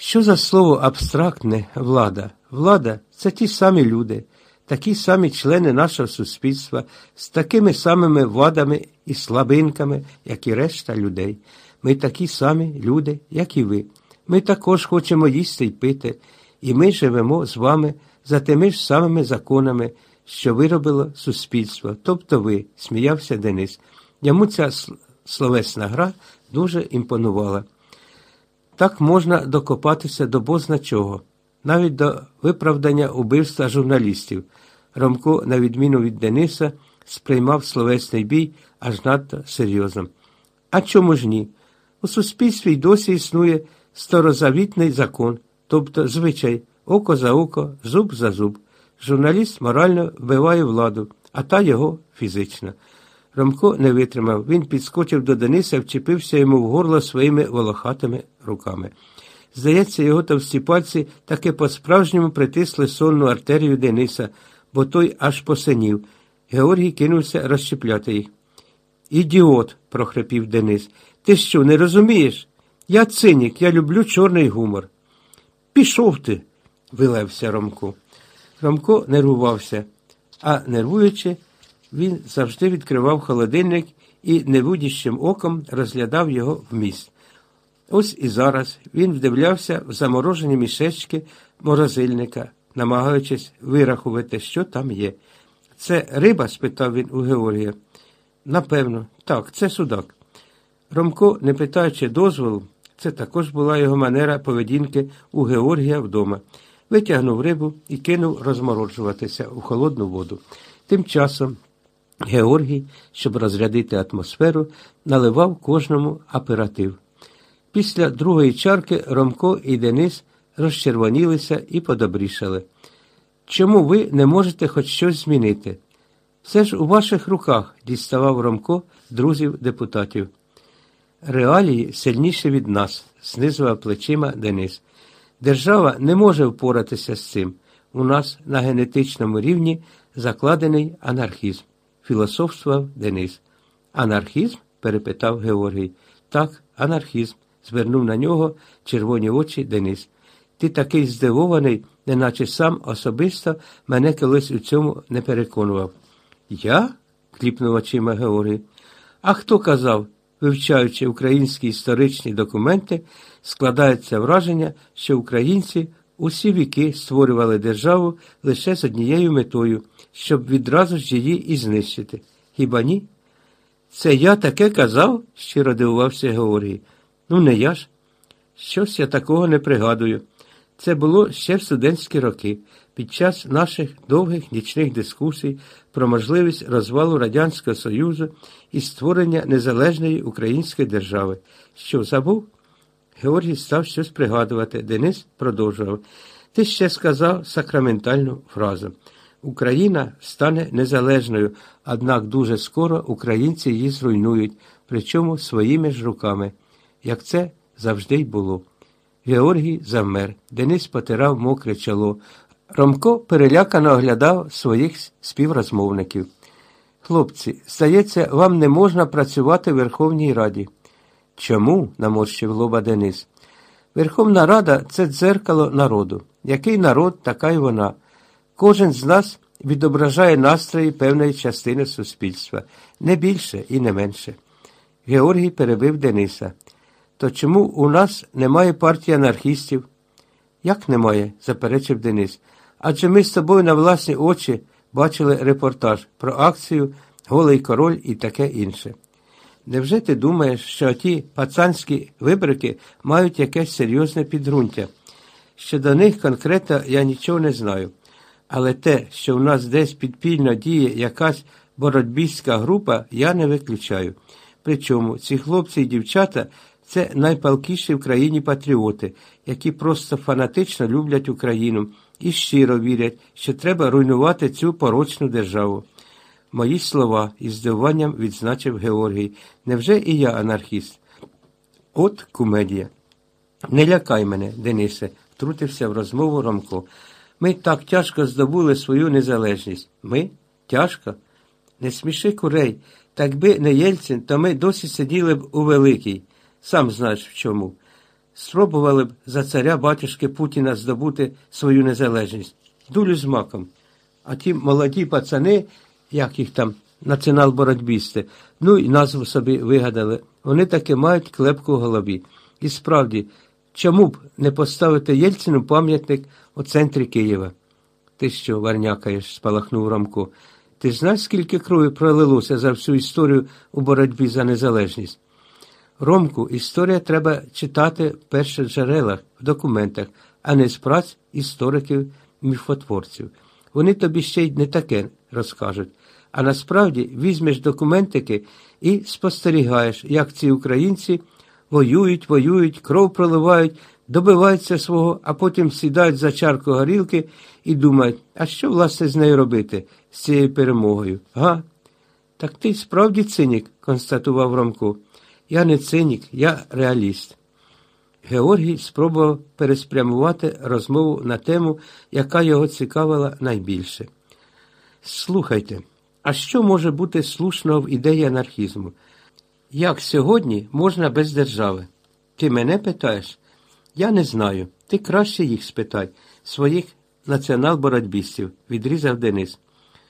Що за слово абстрактне влада? Влада це ті самі люди, такі самі члени нашого суспільства, з такими самими вадами і слабинками, як і решта людей. Ми такі самі люди, як і ви. Ми також хочемо їсти й пити, і ми живемо з вами за тими ж самими законами, що виробило суспільство, тобто ви, сміявся Денис. Йому ця словесна гра дуже імпонувала. Так можна докопатися до бозна чого, навіть до виправдання убивства журналістів. Ромко, на відміну від Дениса, сприймав словесний бій аж надто серйозно. А чому ж ні? У суспільстві й досі існує старозавітний закон, тобто звичай око за око, зуб за зуб. Журналіст морально вбиває владу, а та його фізична. Ромко не витримав. Він підскочив до Дениса, вчепився йому в горло своїми волохатими руками. Здається, його товсті пальці таки по-справжньому притисли сонну артерію Дениса, бо той аж посинів. Георгій кинувся розщепляти їх. Ідіот, прохрипів Денис. Ти що, не розумієш? Я цинік, я люблю чорний гумор. Пішов ти, вилевся Ромко. Ромко нервувався, а нервуючи, він завжди відкривав холодильник і невидящим оком розглядав його вміст. Ось і зараз він вдивлявся в заморожені мішечки морозильника, намагаючись вирахувати, що там є. Це риба? спитав він у Георгія. Напевно, так, це судак. Ромко, не питаючи дозволу, це також була його манера поведінки у Георгія вдома. Витягнув рибу і кинув розмороджуватися у холодну воду. Тим часом Георгій, щоб розрядити атмосферу, наливав кожному аператив. Після другої чарки Ромко і Денис розчервонілися і подобрішали. Чому ви не можете хоч щось змінити? Все ж у ваших руках діставав Ромко друзів депутатів. Реалії сильніші від нас, знизував плечима Денис. Держава не може впоратися з цим. У нас на генетичному рівні закладений анархізм, філософствував Денис. Анархізм? перепитав Георгій. Так, анархізм, звернув на нього червоні очі Денис. Ти такий здивований, неначе сам особисто мене колись у цьому не переконував. Я? кліпнув очима Георгій. А хто казав? Вивчаючи українські історичні документи, складається враження, що українці усі віки створювали державу лише з однією метою, щоб відразу ж її і знищити. Хіба ні? Це я таке казав? щиро дивувався Георгій. Ну, не я ж. Щось я такого не пригадую. Це було ще в студентські роки, під час наших довгих нічних дискусій про можливість розвалу Радянського Союзу і створення незалежної української держави. Що забув? Георгій став щось пригадувати. Денис продовжував. Ти ще сказав сакраментальну фразу. Україна стане незалежною, однак дуже скоро українці її зруйнують, причому своїми ж руками, як це завжди й було. Георгій завмер. Денис потирав мокре чоло. Ромко перелякано оглядав своїх співрозмовників. Хлопці, здається, вам не можна працювати в Верховній Раді. Чому? наморщив лоба Денис. Верховна Рада це дзеркало народу. Який народ, така й вона. Кожен з нас відображає настрої певної частини суспільства, не більше і не менше. Георгій перебив Дениса. То чому у нас немає партії анархістів? Як немає? заперечив Денис. Адже ми з тобою на власні очі бачили репортаж про акцію Голий король і таке інше. Невже ти думаєш, що ті пацанські вибрики мають якесь серйозне підґрунтя? Що до них конкретно я нічого не знаю. Але те, що в нас десь підпільно діє якась боротьбійська група, я не виключаю. Причому ці хлопці і дівчата це найпалкіші в країні патріоти, які просто фанатично люблять Україну і щиро вірять, що треба руйнувати цю порочну державу. Мої слова із здивуванням відзначив Георгій. Невже і я анархіст? От кумедія. Не лякай мене, Денисе, втрутився в розмову Ромко. Ми так тяжко здобули свою незалежність. Ми? Тяжко? Не сміши курей. Так би не Єльцин, то ми досі сиділи б у Великій. Сам знаєш в чому. спробували б за царя батюшки Путіна здобути свою незалежність. Дулю з маком. А ті молоді пацани, як їх там, націонал-боротьбісти, ну і назву собі вигадали, вони таки мають клепку в голові. І справді, чому б не поставити Єльцину пам'ятник у центрі Києва? Ти що, варнякаєш, спалахнув Ромко. Ти знаєш, скільки крові пролилося за всю історію у боротьбі за незалежність? Ромку, історія треба читати в перших джерелах, в документах, а не з праць істориків, міфотворців. Вони тобі ще й не таке розкажуть. А насправді візьмеш документики і спостерігаєш, як ці українці воюють, воюють, кров проливають, добиваються свого, а потім сідають за чарку горілки і думають, а що власне з нею робити, з цією перемогою? Га? Так ти справді цинік, констатував Ромко. Я не цинік, я реаліст. Георгій спробував переспрямувати розмову на тему, яка його цікавила найбільше. Слухайте, а що може бути слушного в ідеї анархізму? Як сьогодні можна без держави? Ти мене питаєш? Я не знаю. Ти краще їх спитай, своїх націонал-боротьбістів, відрізав Денис.